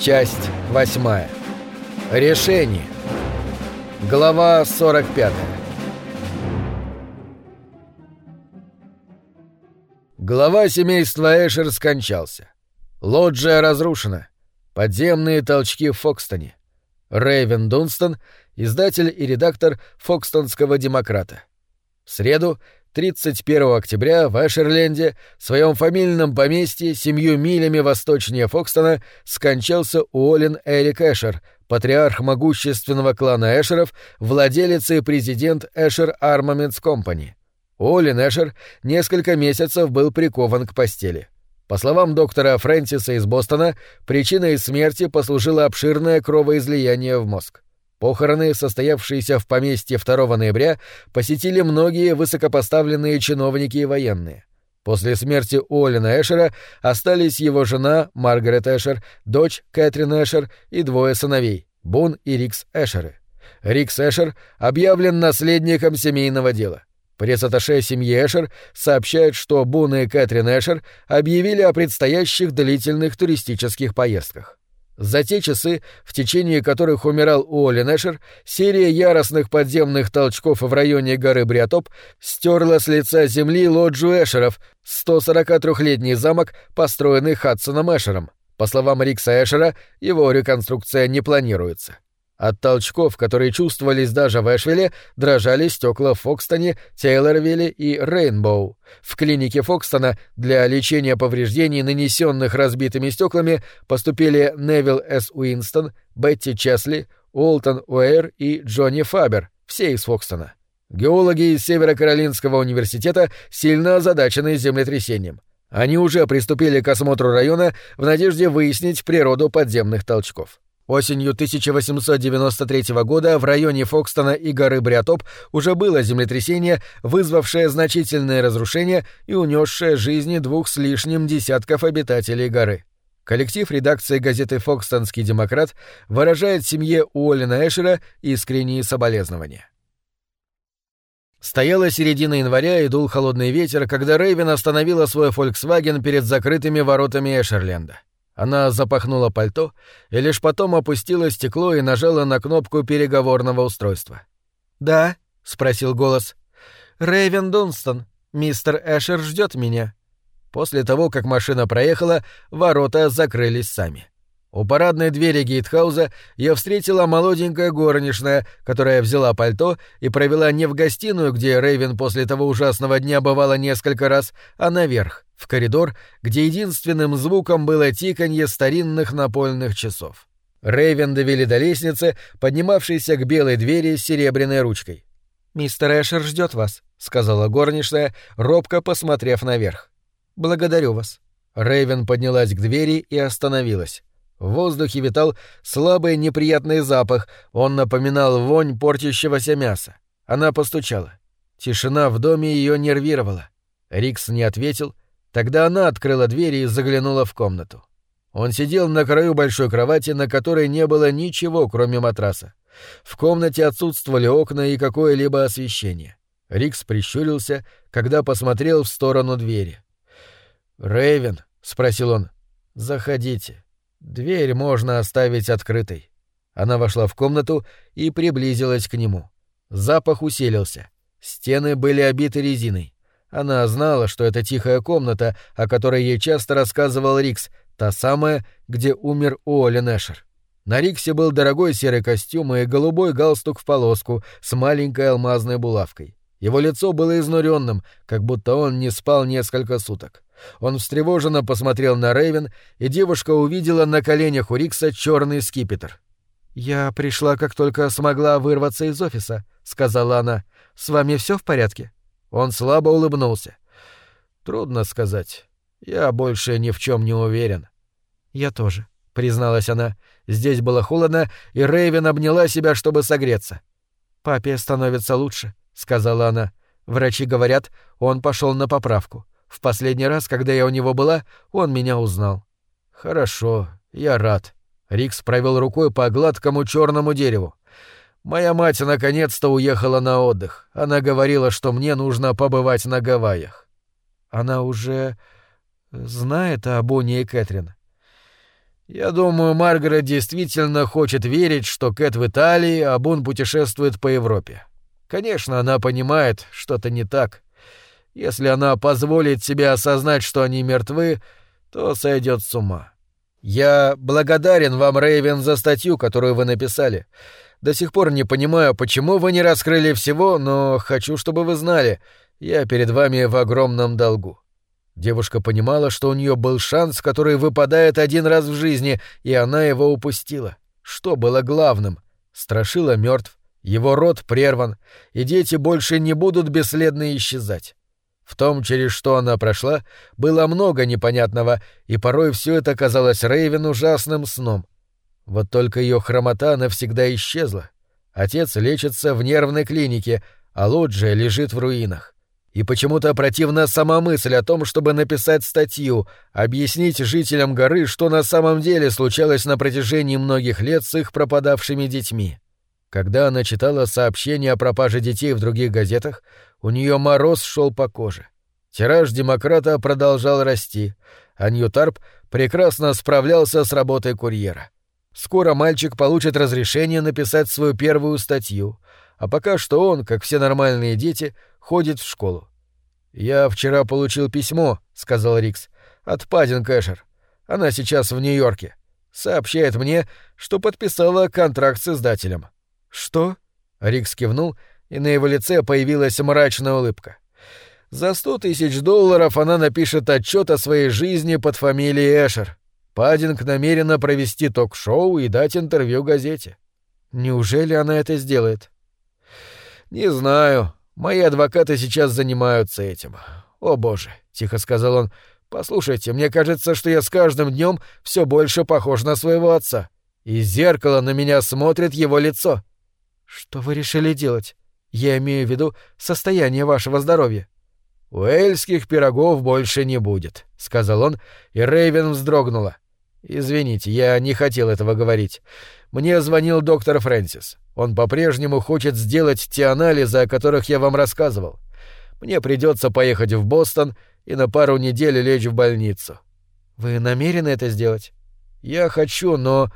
Часть 8. Решение. Глава 45. Глава семейства Эшер скончался. Лоджия разрушена. Подземные толчки в Фокстоне. Рэйвен Дунстон, издатель и редактор Фокстонского демократа. В среду 31 октября в Эшерленде, в своем фамильном поместье, семью милями восточнее Фокстона, скончался Уоллен Эрик Эшер, патриарх могущественного клана Эшеров, владелец и президент Эшер Armaments Company. Уоллен Эшер несколько месяцев был прикован к постели. По словам доктора Фрэнсиса из Бостона, причиной смерти послужило обширное кровоизлияние в мозг. Похороны, состоявшиеся в поместье 2 ноября, посетили многие высокопоставленные чиновники и военные. После смерти Уоллена Эшера остались его жена Маргарет Эшер, дочь Кэтрин Эшер и двое сыновей — Бун и Рикс Эшеры. Рикс Эшер объявлен наследником семейного дела. Пресс-атташе семьи Эшер сообщает, что Бун и Кэтрин Эшер объявили о предстоящих длительных туристических поездках. За те часы, в течение которых умирал Уолен Эшер, серия яростных подземных толчков в районе горы Бриатоп стерла с лица земли лоджию Эшеров, 143-летний замок, построенный Хадсоном Эшером. По словам Рикса Эшера, его реконструкция не планируется. От толчков, которые чувствовались даже в Эшвилле, дрожали стекла в Фокстоне, Тейлорвилле и Рейнбоу. В клинике Фокстона для лечения повреждений, нанесенных разбитыми стеклами, поступили Невил С. Уинстон, Бетти Чесли, Уолтон Уэйр и Джонни Фабер, все из Фокстона. Геологи из Северо-Каролинского университета сильно озадачены землетрясением. Они уже приступили к осмотру района в надежде выяснить природу подземных толчков. Осенью 1893 года в районе Фокстона и горы Бриатоп уже было землетрясение, вызвавшее значительные разрушения и унесшее жизни двух с лишним десятков обитателей горы. Коллектив редакции газеты «Фокстонский демократ» выражает семье Уоллена Эшера искренние соболезнования. Стояла середина января и дул холодный ветер, когда Рейвен остановила свой «Фольксваген» перед закрытыми воротами Эшерленда. Она запахнула пальто и лишь потом опустила стекло и нажала на кнопку переговорного устройства. «Да?» — спросил голос. «Рэйвен Дунстон, мистер Эшер ждет меня». После того, как машина проехала, ворота закрылись сами. У парадной двери гейтхауза я встретила молоденькая горничная, которая взяла пальто и провела не в гостиную, где Рейвен после того ужасного дня бывала несколько раз, а наверх, в коридор, где единственным звуком было тиканье старинных напольных часов. Рейвен довели до лестницы, поднимавшейся к белой двери с серебряной ручкой. «Мистер Эшер ждет вас», — сказала горничная, робко посмотрев наверх. «Благодарю вас». Рейвен поднялась к двери и остановилась. В воздухе витал слабый неприятный запах, он напоминал вонь портящегося мяса. Она постучала. Тишина в доме ее нервировала. Рикс не ответил, тогда она открыла дверь и заглянула в комнату. Он сидел на краю большой кровати, на которой не было ничего, кроме матраса. В комнате отсутствовали окна и какое-либо освещение. Рикс прищурился, когда посмотрел в сторону двери. «Рэйвен?» — спросил он. «Заходите». Дверь можно оставить открытой. Она вошла в комнату и приблизилась к нему. Запах усилился. Стены были обиты резиной. Она знала, что это тихая комната, о которой ей часто рассказывал Рикс, та самая, где умер Уолли Нэшер. На Риксе был дорогой серый костюм и голубой галстук в полоску с маленькой алмазной булавкой. Его лицо было изнуренным, как будто он не спал несколько суток. Он встревоженно посмотрел на Рейвен, и девушка увидела на коленях у Рикса черный скипетр. «Я пришла, как только смогла вырваться из офиса», — сказала она. «С вами все в порядке?» Он слабо улыбнулся. «Трудно сказать. Я больше ни в чем не уверен». «Я тоже», — призналась она. Здесь было холодно, и Рейвен обняла себя, чтобы согреться. «Папе становится лучше», — сказала она. «Врачи говорят, он пошел на поправку. В последний раз, когда я у него была, он меня узнал. Хорошо, я рад. Рикс провел рукой по гладкому черному дереву. Моя мать наконец-то уехала на отдых. Она говорила, что мне нужно побывать на Гавайях. Она уже знает о Бонни и Кэтрин. Я думаю, Маргарет действительно хочет верить, что Кэт в Италии, а Бун путешествует по Европе. Конечно, она понимает, что-то не так. Если она позволит себе осознать, что они мертвы, то сойдет с ума. Я благодарен вам, Рейвен, за статью, которую вы написали. До сих пор не понимаю, почему вы не раскрыли всего, но хочу, чтобы вы знали, я перед вами в огромном долгу. Девушка понимала, что у нее был шанс, который выпадает один раз в жизни, и она его упустила. Что было главным? Страшила мертв, его род прерван, и дети больше не будут бесследно исчезать. В том, через что она прошла, было много непонятного, и порой все это казалось Рейвен ужасным сном. Вот только ее хромота навсегда исчезла. Отец лечится в нервной клинике, а лоджия лежит в руинах. И почему-то противна сама мысль о том, чтобы написать статью, объяснить жителям горы, что на самом деле случалось на протяжении многих лет с их пропадавшими детьми. Когда она читала сообщения о пропаже детей в других газетах, у нее мороз шел по коже. Тираж демократа продолжал расти, а Ньютарп прекрасно справлялся с работой курьера. Скоро мальчик получит разрешение написать свою первую статью, а пока что он, как все нормальные дети, ходит в школу. «Я вчера получил письмо», — сказал Рикс, — «от Паддин Кэшер. Она сейчас в Нью-Йорке. Сообщает мне, что подписала контракт с издателем». «Что?» — Рикс кивнул и на его лице появилась мрачная улыбка. За сто тысяч долларов она напишет отчет о своей жизни под фамилией Эшер. Паддинг намерена провести ток-шоу и дать интервью газете. Неужели она это сделает? Не знаю. Мои адвокаты сейчас занимаются этим. О боже, тихо сказал он. Послушайте, мне кажется, что я с каждым днем все больше похож на своего отца. Из зеркала на меня смотрит его лицо. Что вы решили делать? Я имею в виду состояние вашего здоровья. Уэльских пирогов больше не будет, сказал он, и Рейвен вздрогнула. Извините, я не хотел этого говорить. Мне звонил доктор Фрэнсис. Он по-прежнему хочет сделать те анализы, о которых я вам рассказывал. Мне придется поехать в Бостон и на пару недель лечь в больницу. Вы намерены это сделать? Я хочу, но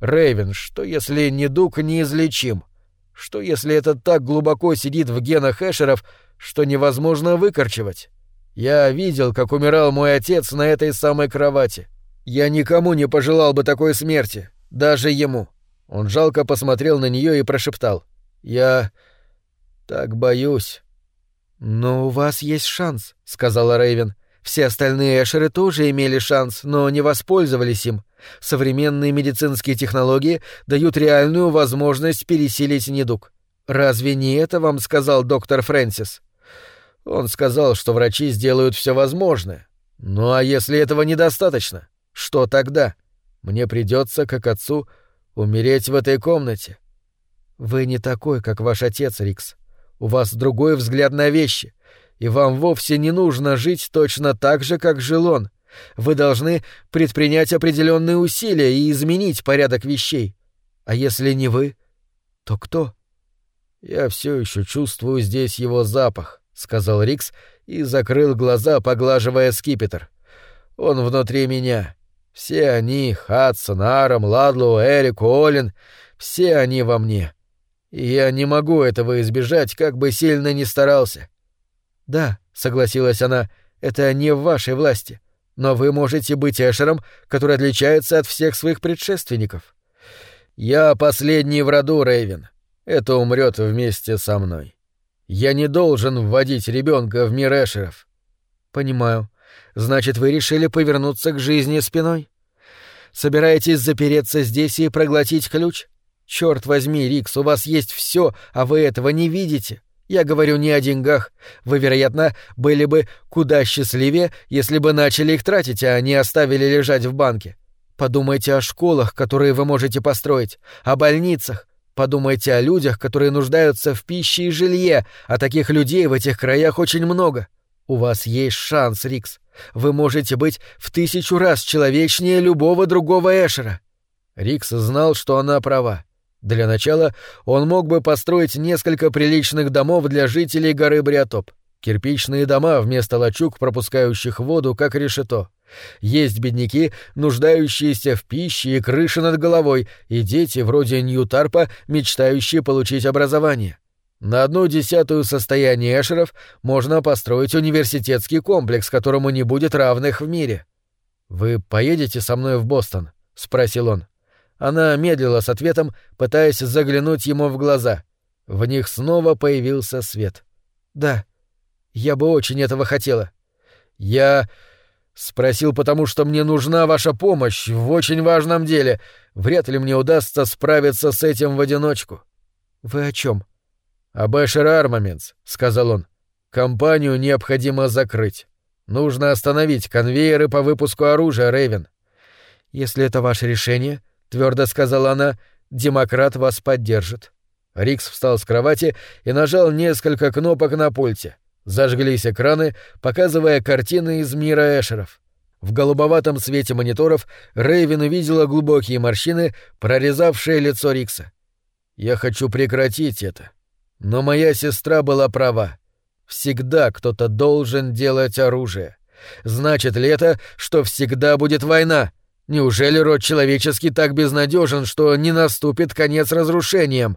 Рейвен, что если недуг неизлечим? Что если это так глубоко сидит в генах Эшеров, что невозможно выкорчевать? Я видел, как умирал мой отец на этой самой кровати. Я никому не пожелал бы такой смерти, даже ему. Он жалко посмотрел на нее и прошептал. «Я так боюсь». «Но у вас есть шанс», — сказала Рейвен. «Все остальные Эшеры тоже имели шанс, но не воспользовались им. Современные медицинские технологии дают реальную возможность пересилить недуг. Разве не это вам сказал доктор Фрэнсис? Он сказал, что врачи сделают все возможное. Ну а если этого недостаточно, что тогда? Мне придется, как отцу, умереть в этой комнате. Вы не такой, как ваш отец, Рикс. У вас другой взгляд на вещи, и вам вовсе не нужно жить точно так же, как жил он. Вы должны предпринять определенные усилия и изменить порядок вещей. А если не вы, то кто? Я все еще чувствую здесь его запах, сказал Рикс и закрыл глаза, поглаживая скипетр. Он внутри меня. Все они, Хадсон, Арам, Ладлоу, Эрик, Олин, все они во мне. И я не могу этого избежать, как бы сильно ни старался. Да, согласилась она, это не в вашей власти. Но вы можете быть Эшером, который отличается от всех своих предшественников. Я последний в роду, Рейвен. Это умрет вместе со мной. Я не должен вводить ребенка в мир Эшеров. Понимаю. Значит, вы решили повернуться к жизни спиной? Собираетесь запереться здесь и проглотить ключ? Черт возьми, Рикс, у вас есть все, а вы этого не видите. Я говорю не о деньгах. Вы, вероятно, были бы куда счастливее, если бы начали их тратить, а не оставили лежать в банке. Подумайте о школах, которые вы можете построить, о больницах. Подумайте о людях, которые нуждаются в пище и жилье, а таких людей в этих краях очень много. У вас есть шанс, Рикс. Вы можете быть в тысячу раз человечнее любого другого Эшера. Рикс знал, что она права. Для начала он мог бы построить несколько приличных домов для жителей горы Бриотоп. Кирпичные дома вместо лачуг, пропускающих воду, как решето. Есть бедняки, нуждающиеся в пище и крыше над головой, и дети, вроде Ньютарпа, мечтающие получить образование. На одну десятую состояние эшеров можно построить университетский комплекс, которому не будет равных в мире. «Вы поедете со мной в Бостон?» — спросил он. Она медлила с ответом, пытаясь заглянуть ему в глаза. В них снова появился свет. «Да, я бы очень этого хотела». «Я...» «Спросил, потому что мне нужна ваша помощь в очень важном деле. Вряд ли мне удастся справиться с этим в одиночку». «Вы о чем? «Об Эшер Армаментс», — сказал он. «Компанию необходимо закрыть. Нужно остановить конвейеры по выпуску оружия, Рейвен». «Если это ваше решение», — твердо сказала она, — «демократ вас поддержит». Рикс встал с кровати и нажал несколько кнопок на пульте. Зажглись экраны, показывая картины из мира Эшеров. В голубоватом свете мониторов Рейвен увидела глубокие морщины, прорезавшие лицо Рикса. «Я хочу прекратить это», но моя сестра была права. Всегда кто-то должен делать оружие. Значит ли это, что всегда будет война? Неужели род человеческий так безнадежен, что не наступит конец разрушениям?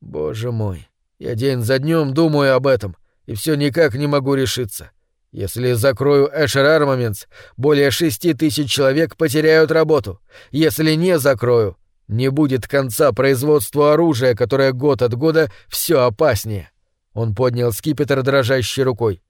Боже мой, я день за днем думаю об этом, и все никак не могу решиться. Если закрою Эшер Армаментс, более шести тысяч человек потеряют работу. Если не закрою, не будет конца производству оружия, которое год от года все опаснее. Он поднял скипетр дрожащей рукой.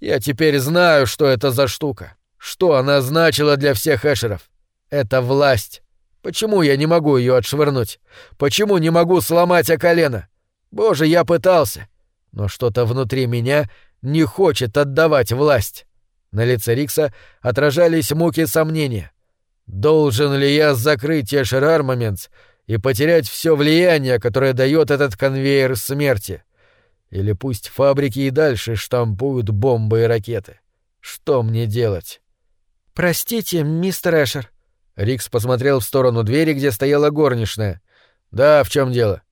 Я теперь знаю, что это за штука. Что она значила для всех эшеров. Это власть. Почему я не могу ее отшвырнуть? Почему не могу сломать о колено? Боже, я пытался. Но что-то внутри меня не хочет отдавать власть. На лице Рикса отражались муки сомнения. Должен ли я закрыть Эшер Армаментс и потерять все влияние, которое дает этот конвейер смерти? Или пусть фабрики и дальше штампуют бомбы и ракеты? Что мне делать? Простите, мистер Эшер. Рикс посмотрел в сторону двери, где стояла горничная. Да, в чем дело?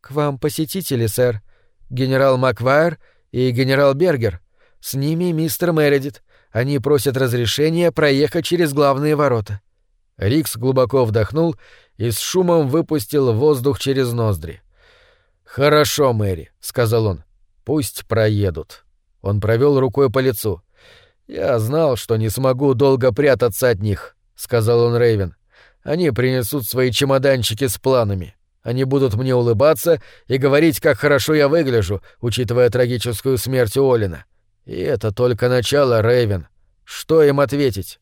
К вам посетители, сэр. Генерал Маквайр и генерал Бергер. С ними мистер Мередит. Они просят разрешения проехать через главные ворота. Рикс глубоко вдохнул и с шумом выпустил воздух через ноздри. «Хорошо, Мэри», — сказал он. «Пусть проедут». Он провел рукой по лицу. «Я знал, что не смогу долго прятаться от них», — сказал он Рейвен. «Они принесут свои чемоданчики с планами. Они будут мне улыбаться и говорить, как хорошо я выгляжу, учитывая трагическую смерть Олина. И это только начало, Рейвен. Что им ответить?»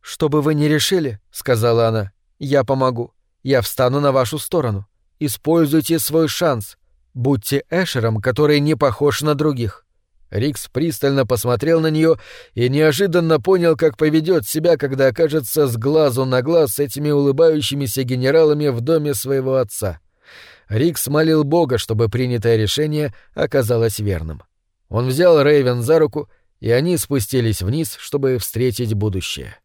«Что бы вы ни решили», — сказала она, — «я помогу. Я встану на вашу сторону. Используйте свой шанс. Будьте Эшером, который не похож на других». Рикс пристально посмотрел на нее и неожиданно понял, как поведет себя, когда окажется с глазу на глаз с этими улыбающимися генералами в доме своего отца. Рикс молил Бога, чтобы принятое решение оказалось верным. Он взял Рейвен за руку, и они спустились вниз, чтобы встретить будущее.